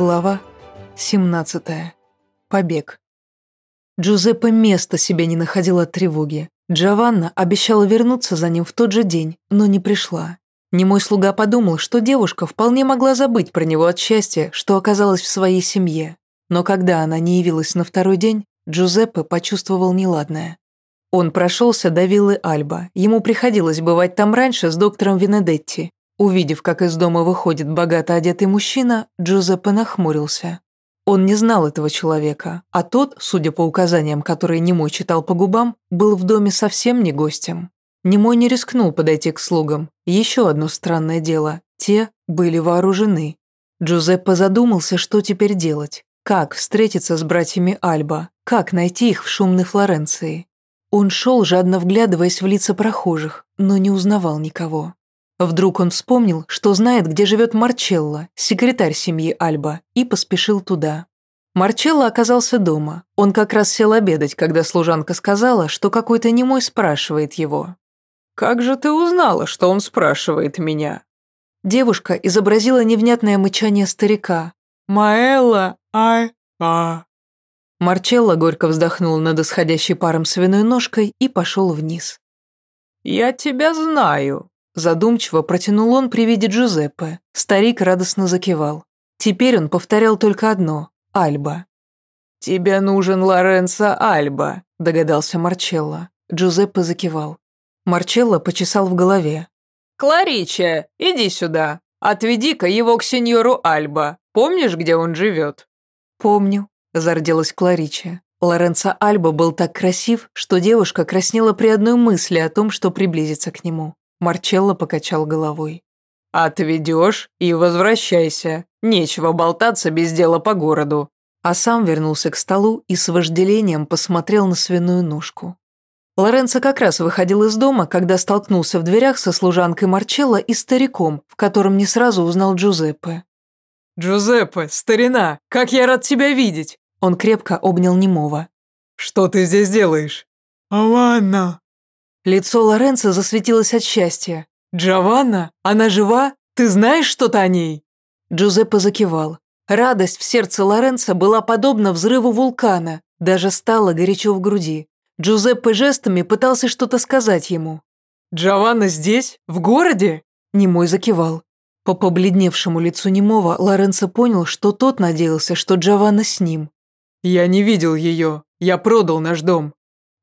Глава 17. Побег. Джузеппе места себе не находил от тревоги. Джованна обещала вернуться за ним в тот же день, но не пришла. Немой слуга подумал, что девушка вполне могла забыть про него от счастья, что оказалась в своей семье. Но когда она не явилась на второй день, Джузеппе почувствовал неладное. Он прошелся до виллы Альба. Ему приходилось бывать там раньше с доктором Венедетти, Увидев, как из дома выходит богато одетый мужчина, Джузеппе нахмурился. Он не знал этого человека, а тот, судя по указаниям, которые Немой читал по губам, был в доме совсем не гостем. Немой не рискнул подойти к слугам. Еще одно странное дело. Те были вооружены. Джузеппе задумался, что теперь делать. Как встретиться с братьями Альба? Как найти их в шумной Флоренции? Он шел, жадно вглядываясь в лица прохожих, но не узнавал никого. Вдруг он вспомнил, что знает, где живет Марчелло, секретарь семьи Альба, и поспешил туда. Марчелло оказался дома. Он как раз сел обедать, когда служанка сказала, что какой-то немой спрашивает его. «Как же ты узнала, что он спрашивает меня?» Девушка изобразила невнятное мычание старика. «Маэлла, ай, а». Марчелло горько вздохнул над исходящей паром свиной ножкой и пошел вниз. «Я тебя знаю», Задумчиво протянул он при виде Джузеппе. Старик радостно закивал. Теперь он повторял только одно – Альба. «Тебе нужен Лоренцо Альба», – догадался Марчелло. Джузеппе закивал. Марчелло почесал в голове. «Кларича, иди сюда. Отведи-ка его к сеньору Альба. Помнишь, где он живет?» «Помню», – зарделась Кларича. Лоренцо Альба был так красив, что девушка краснела при одной мысли о том, что приблизится к нему. Марчелло покачал головой. «Отведешь и возвращайся. Нечего болтаться без дела по городу». А сам вернулся к столу и с вожделением посмотрел на свиную ножку. Лоренцо как раз выходил из дома, когда столкнулся в дверях со служанкой Марчелло и стариком, в котором не сразу узнал Джузеппе. «Джузеппе, старина, как я рад тебя видеть!» Он крепко обнял немого. «Что ты здесь делаешь?» «Аванна!» Лицо Лоренцо засветилось от счастья. «Джованна? Она жива? Ты знаешь что-то о ней?» Джузеппе закивал. Радость в сердце Лоренцо была подобна взрыву вулкана, даже стало горячо в груди. Джузеппе жестами пытался что-то сказать ему. «Джованна здесь? В городе?» Немой закивал. По побледневшему лицу Немова Лоренцо понял, что тот надеялся, что Джованна с ним. «Я не видел ее. Я продал наш дом.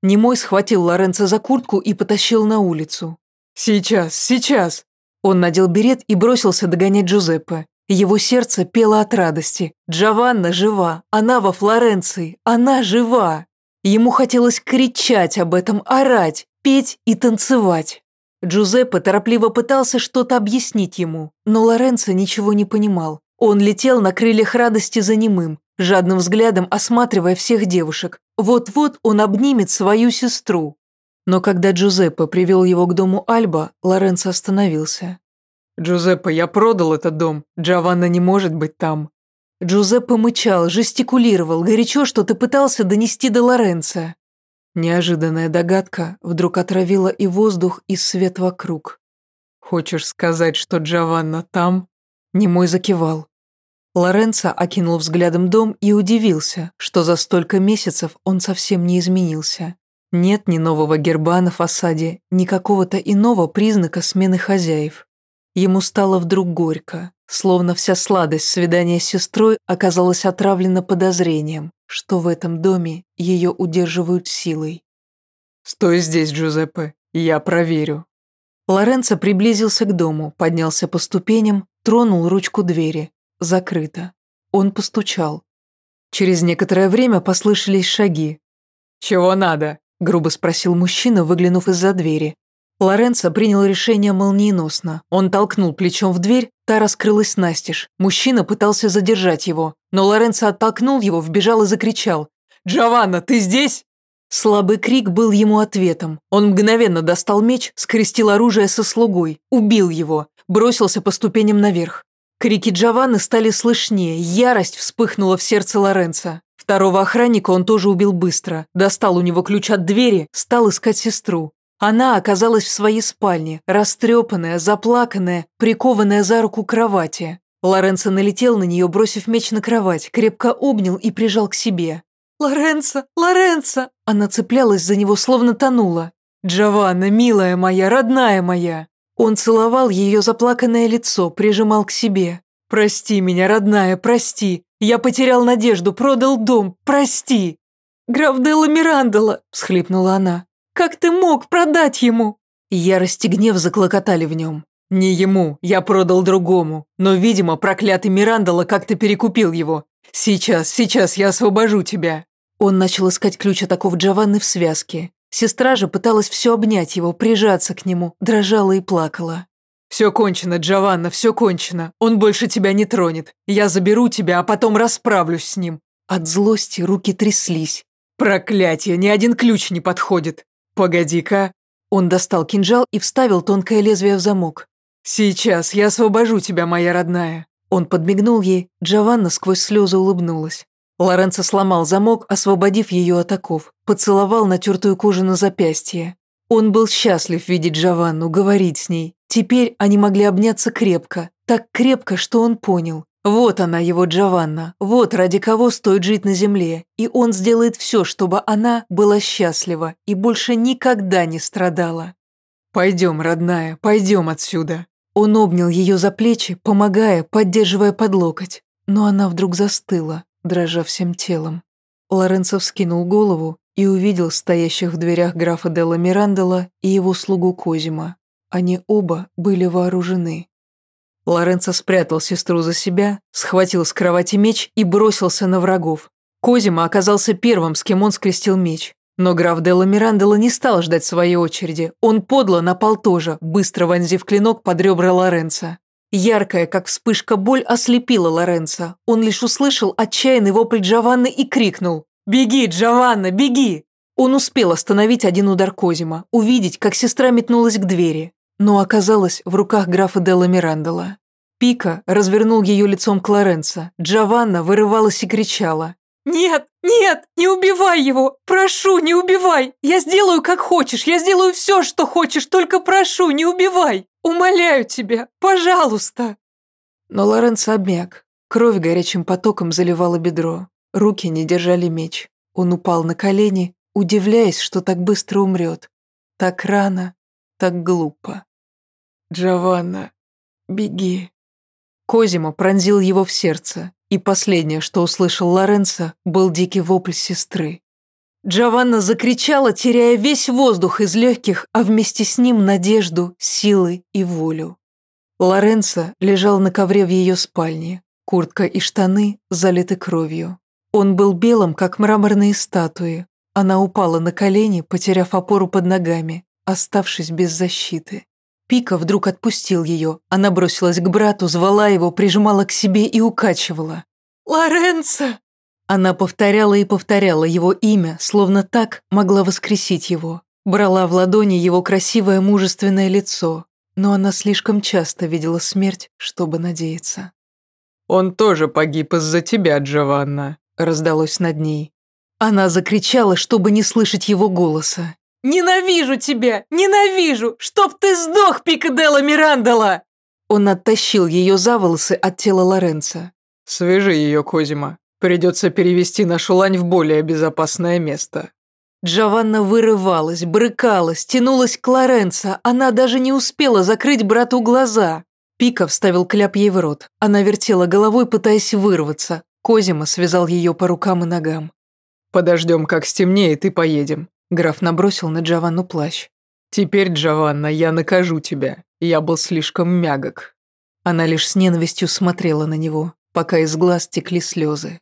Немой схватил Лоренцо за куртку и потащил на улицу. «Сейчас, сейчас!» Он надел берет и бросился догонять Джузеппе. Его сердце пело от радости. Джованна жива, она во Флоренции, она жива. Ему хотелось кричать об этом, орать, петь и танцевать. Джузеппе торопливо пытался что-то объяснить ему, но Лоренцо ничего не понимал. Он летел на крыльях радости за немым, жадным взглядом осматривая всех девушек. Вот-вот он обнимет свою сестру. Но когда Джузеппе привел его к дому Альба, Лоренцо остановился. «Джузеппе, я продал этот дом. Джованна не может быть там». Джузеппе мычал, жестикулировал, горячо что-то пытался донести до Лоренцо. Неожиданная догадка вдруг отравила и воздух, и свет вокруг. «Хочешь сказать, что Джованна там?» Немой закивал. Лоренцо окинул взглядом дом и удивился, что за столько месяцев он совсем не изменился. Нет ни нового герба на фасаде, ни какого-то иного признака смены хозяев. Ему стало вдруг горько, словно вся сладость свидания с сестрой оказалась отравлена подозрением, что в этом доме ее удерживают силой. «Стой здесь, Джузеппе, я проверю». Лоренцо приблизился к дому, поднялся по ступеням, тронул ручку двери, Закрыто. Он постучал. Через некоторое время послышались шаги. «Чего надо?» – грубо спросил мужчина, выглянув из-за двери. Лоренцо принял решение молниеносно. Он толкнул плечом в дверь, та раскрылась настежь. Мужчина пытался задержать его, но Лоренцо оттолкнул его, вбежал и закричал. «Джованна, ты здесь?» Слабый крик был ему ответом. Он мгновенно достал меч, скрестил оружие со слугой, убил его, бросился по ступеням наверх. Крики Джованны стали слышнее, ярость вспыхнула в сердце Лоренца. Второго охранника он тоже убил быстро, достал у него ключ от двери, стал искать сестру. Она оказалась в своей спальне, растрепанная, заплаканная, прикованная за руку к кровати. Лоренцо налетел на нее, бросив меч на кровать, крепко обнял и прижал к себе. «Лоренцо! Лоренцо!» Она цеплялась за него, словно тонула. «Джованна, милая моя, родная моя!» Он целовал ее заплаканное лицо, прижимал к себе. «Прости меня, родная, прости! Я потерял надежду, продал дом, прости!» «Граф Делла Мирандола!» – всхлипнула она. «Как ты мог продать ему?» Ярость и гнев заклокотали в нем. «Не ему, я продал другому. Но, видимо, проклятый Мирандола как-то перекупил его. Сейчас, сейчас я освобожу тебя». Он начал искать ключ от оков Джованны в связке. Сестра же пыталась все обнять его, прижаться к нему, дрожала и плакала. «Все кончено, Джованна, все кончено. Он больше тебя не тронет. Я заберу тебя, а потом расправлюсь с ним». От злости руки тряслись. «Проклятие, ни один ключ не подходит. Погоди-ка». Он достал кинжал и вставил тонкое лезвие в замок. «Сейчас я освобожу тебя, моя родная». Он подмигнул ей, Джованна сквозь слезы улыбнулась. Лоренцо сломал замок, освободив ее от оков, поцеловал натертую кожу на запястье. Он был счастлив видеть Джованну, говорить с ней. Теперь они могли обняться крепко, так крепко, что он понял. Вот она, его Джованна, вот ради кого стоит жить на земле, и он сделает все, чтобы она была счастлива и больше никогда не страдала. «Пойдем, родная, пойдем отсюда». Он обнял ее за плечи, помогая, поддерживая под локоть, но она вдруг застыла, дрожа всем телом. Лоренцо вскинул голову и увидел стоящих в дверях графа Делла Мирандола и его слугу Козима. Они оба были вооружены. Лоренцо спрятал сестру за себя, схватил с кровати меч и бросился на врагов. Козима оказался первым, с кем он скрестил меч. Но граф Делла Мирандола не стал ждать своей очереди. Он подло напал тоже, быстро вонзив клинок под ребра Лоренца. Яркая, как вспышка, боль ослепила Лоренца. Он лишь услышал отчаянный вопль Джованны и крикнул «Беги, Джованна, беги!» Он успел остановить один удар Козима, увидеть, как сестра метнулась к двери, но оказалась в руках графа Делла Мирандола. Пика развернул ее лицом к Лоренцо. Джованна вырывалась и кричала. «Нет, нет, не убивай его! Прошу, не убивай! Я сделаю, как хочешь, я сделаю все, что хочешь, только прошу, не убивай! Умоляю тебя, пожалуйста!» Но Лоренцо обмяк. Кровь горячим потоком заливала бедро. Руки не держали меч. Он упал на колени, удивляясь, что так быстро умрет. Так рано, так глупо. «Джованна, беги!» Козимо пронзил его в сердце, и последнее, что услышал Лоренцо, был дикий вопль сестры. Джованна закричала, теряя весь воздух из легких, а вместе с ним надежду, силы и волю. Лоренцо лежал на ковре в ее спальне, куртка и штаны залиты кровью. Он был белым, как мраморные статуи. Она упала на колени, потеряв опору под ногами, оставшись без защиты. Пика вдруг отпустил ее. Она бросилась к брату, звала его, прижимала к себе и укачивала. «Лоренцо!» Она повторяла и повторяла его имя, словно так могла воскресить его. Брала в ладони его красивое мужественное лицо, но она слишком часто видела смерть, чтобы надеяться. «Он тоже погиб из-за тебя, Джованна», — раздалось над ней. Она закричала, чтобы не слышать его голоса. «Ненавижу тебя! Ненавижу! Чтоб ты сдох, Пикаделла Мирандола!» Он оттащил ее за волосы от тела Лоренца. «Свяжи ее, Козима. Придется перевести нашу лань в более безопасное место». Джованна вырывалась, брыкалась, тянулась к Лоренцо. Она даже не успела закрыть брату глаза. Пика вставил кляп ей в рот. Она вертела головой, пытаясь вырваться. Козима связал ее по рукам и ногам. «Подождем, как стемнеет, и поедем. Граф набросил на Джованну плащ. «Теперь, Джованна, я накажу тебя. Я был слишком мягок». Она лишь с ненавистью смотрела на него, пока из глаз текли слезы.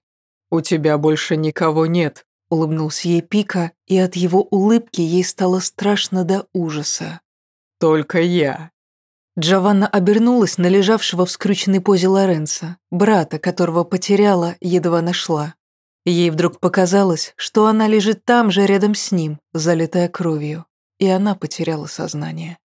«У тебя больше никого нет», — улыбнулся ей Пика, и от его улыбки ей стало страшно до ужаса. «Только я». Джованна обернулась на лежавшего в скрюченной позе Лоренца, брата, которого потеряла, едва нашла. Ей вдруг показалось, что она лежит там же рядом с ним, залитая кровью, и она потеряла сознание.